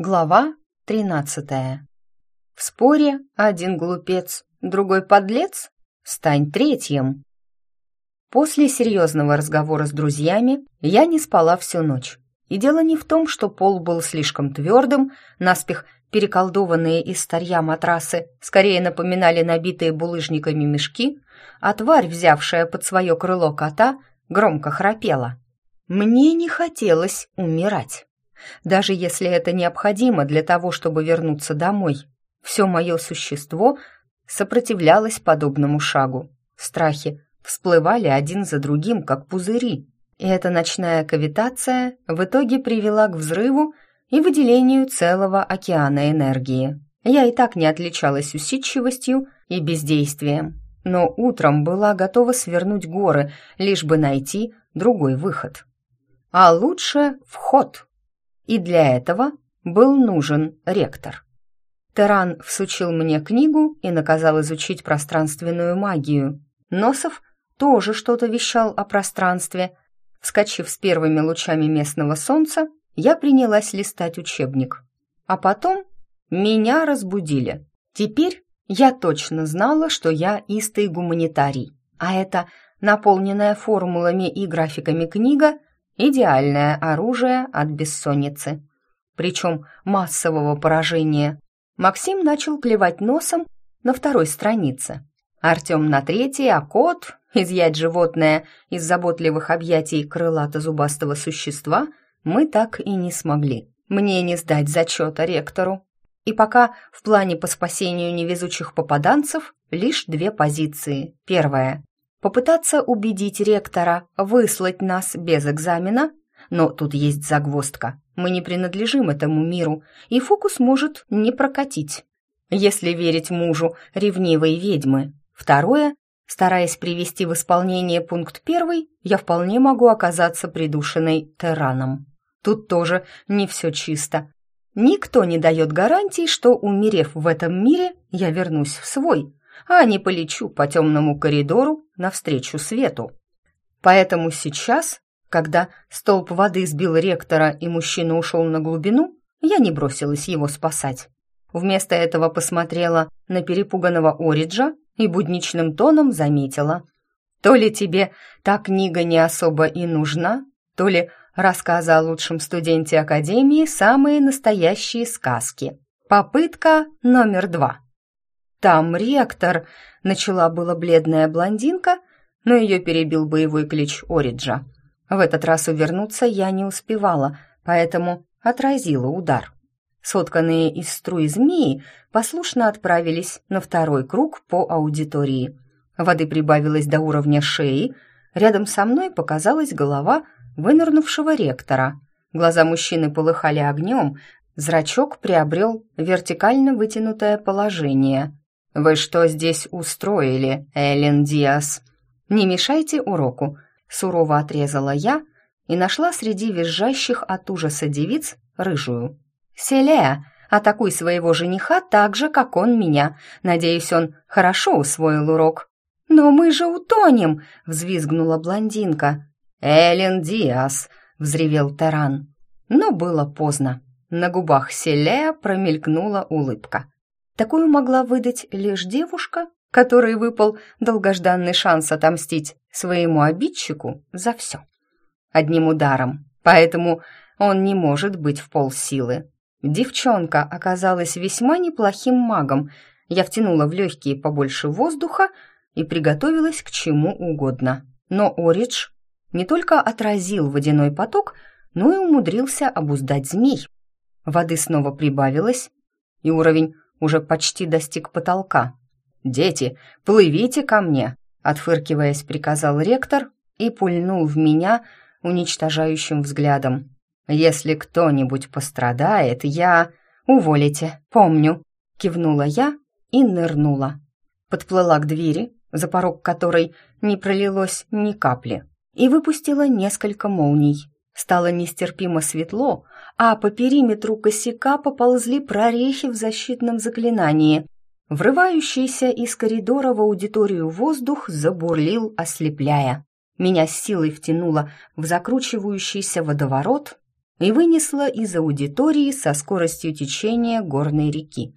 Глава тринадцатая. В споре один глупец, другой подлец, стань третьим. После серьезного разговора с друзьями я не спала всю ночь. И дело не в том, что пол был слишком твердым, наспех переколдованные из старья матрасы скорее напоминали набитые булыжниками мешки, а тварь, взявшая под свое крыло кота, громко храпела. Мне не хотелось умирать даже если это необходимо для того, чтобы вернуться домой. Все мое существо сопротивлялось подобному шагу. Страхи всплывали один за другим, как пузыри. И эта ночная кавитация в итоге привела к взрыву и выделению целого океана энергии. Я и так не отличалась усидчивостью и бездействием, но утром была готова свернуть горы, лишь бы найти другой выход. А лучше вход и для этого был нужен ректор. Теран всучил мне книгу и наказал изучить пространственную магию. Носов тоже что-то вещал о пространстве. Вскочив с первыми лучами местного солнца, я принялась листать учебник. А потом меня разбудили. Теперь я точно знала, что я истый гуманитарий, а это наполненная формулами и графиками книга Идеальное оружие от бессонницы. Причем массового поражения. Максим начал клевать носом на второй странице. Артем на третьей, а кот, изъять животное из заботливых объятий крылато-зубастого существа, мы так и не смогли. Мне не сдать зачета ректору. И пока в плане по спасению невезучих попаданцев лишь две позиции. Первая попытаться убедить ректора выслать нас без экзамена, но тут есть загвоздка. Мы не принадлежим этому миру, и фокус может не прокатить. Если верить мужу ревнивой ведьмы. Второе, стараясь привести в исполнение пункт первый, я вполне могу оказаться придушенной тираном. Тут тоже не все чисто. Никто не дает гарантий, что, умерев в этом мире, я вернусь в свой, а не полечу по темному коридору навстречу свету. Поэтому сейчас, когда столб воды сбил ректора и мужчина ушел на глубину, я не бросилась его спасать. Вместо этого посмотрела на перепуганного Ориджа и будничным тоном заметила. То ли тебе та книга не особо и нужна, то ли рассказы о лучшем студенте Академии самые настоящие сказки. Попытка номер два. «Там ректор!» — начала была бледная блондинка, но ее перебил боевой клич Ориджа. В этот раз увернуться я не успевала, поэтому отразила удар. Сотканные из струи змеи послушно отправились на второй круг по аудитории. Воды прибавилось до уровня шеи, рядом со мной показалась голова вынырнувшего ректора. Глаза мужчины полыхали огнем, зрачок приобрел вертикально вытянутое положение. «Вы что здесь устроили, Эллен Диас?» «Не мешайте уроку», — сурово отрезала я и нашла среди визжащих от ужаса девиц рыжую. «Селея, атакуй своего жениха так же, как он меня. Надеюсь, он хорошо усвоил урок». «Но мы же утонем!» — взвизгнула блондинка. «Эллен Диас!» — взревел Таран. Но было поздно. На губах Селея промелькнула улыбка. Такую могла выдать лишь девушка, которой выпал долгожданный шанс отомстить своему обидчику за все. Одним ударом, поэтому он не может быть в полсилы. Девчонка оказалась весьма неплохим магом. Я втянула в легкие побольше воздуха и приготовилась к чему угодно. Но Оридж не только отразил водяной поток, но и умудрился обуздать змей. Воды снова прибавилось, и уровень уже почти достиг потолка. «Дети, плывите ко мне!» Отфыркиваясь, приказал ректор и пульнул в меня уничтожающим взглядом. «Если кто-нибудь пострадает, я...» «Уволите, помню!» Кивнула я и нырнула. Подплыла к двери, за порог которой не пролилось ни капли, и выпустила несколько молний. Стало нестерпимо светло, а по периметру косяка поползли прорехи в защитном заклинании. Врывающийся из коридора в аудиторию воздух забурлил, ослепляя. Меня с силой втянуло в закручивающийся водоворот, и вынесла из аудитории со скоростью течения горной реки.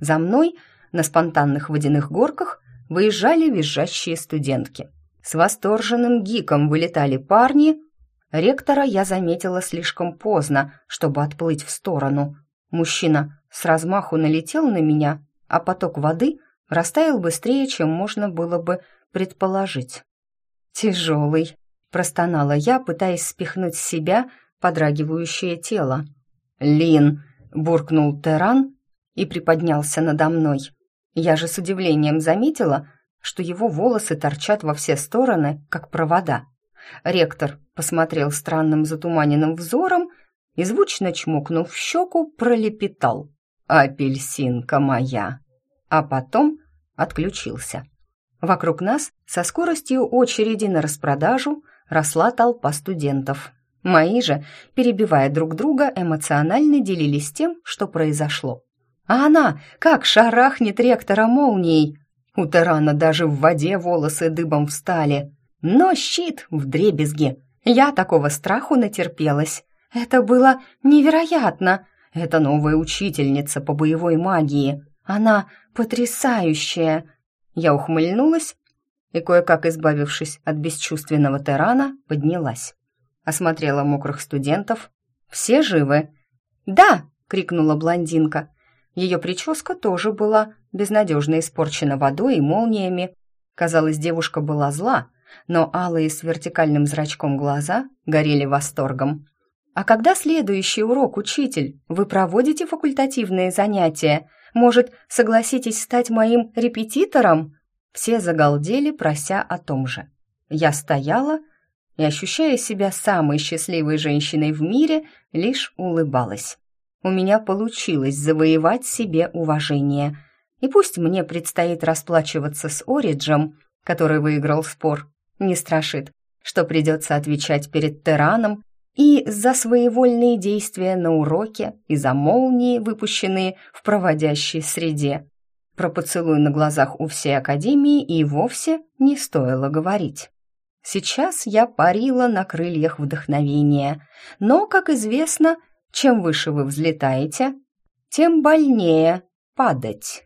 За мной на спонтанных водяных горках выезжали визжащие студентки. С восторженным гиком вылетали парни. Ректора я заметила слишком поздно, чтобы отплыть в сторону. Мужчина с размаху налетел на меня, а поток воды растаял быстрее, чем можно было бы предположить. «Тяжелый», — простонала я, пытаясь спихнуть с себя подрагивающее тело. «Лин!» — буркнул Теран и приподнялся надо мной. Я же с удивлением заметила, что его волосы торчат во все стороны, как провода. Ректор посмотрел странным затуманенным взором и, звучно чмокнув в щеку, пролепетал. «Апельсинка моя!» А потом отключился. Вокруг нас со скоростью очереди на распродажу росла толпа студентов. Мои же, перебивая друг друга, эмоционально делились тем, что произошло. А она как шарахнет ректора молнией. У Тарана даже в воде волосы дыбом встали. Но щит в дребезге. Я такого страху натерпелась. Это было невероятно. Это новая учительница по боевой магии. Она потрясающая. Я ухмыльнулась и, кое-как избавившись от бесчувственного Терана, поднялась. Осмотрела мокрых студентов. «Все живы?» «Да!» — крикнула блондинка. Ее прическа тоже была безнадежно испорчена водой и молниями. Казалось, девушка была зла, но алые с вертикальным зрачком глаза горели восторгом. «А когда следующий урок, учитель? Вы проводите факультативные занятия? Может, согласитесь стать моим репетитором?» Все загалдели, прося о том же. Я стояла и, ощущая себя самой счастливой женщиной в мире, лишь улыбалась у меня получилось завоевать себе уважение. И пусть мне предстоит расплачиваться с Ориджем, который выиграл спор, не страшит, что придется отвечать перед Тераном и за своевольные действия на уроке, и за молнии, выпущенные в проводящей среде. Про поцелуй на глазах у всей Академии и вовсе не стоило говорить. Сейчас я парила на крыльях вдохновения, но, как известно, чем выше вы взлетаете, тем больнее падать.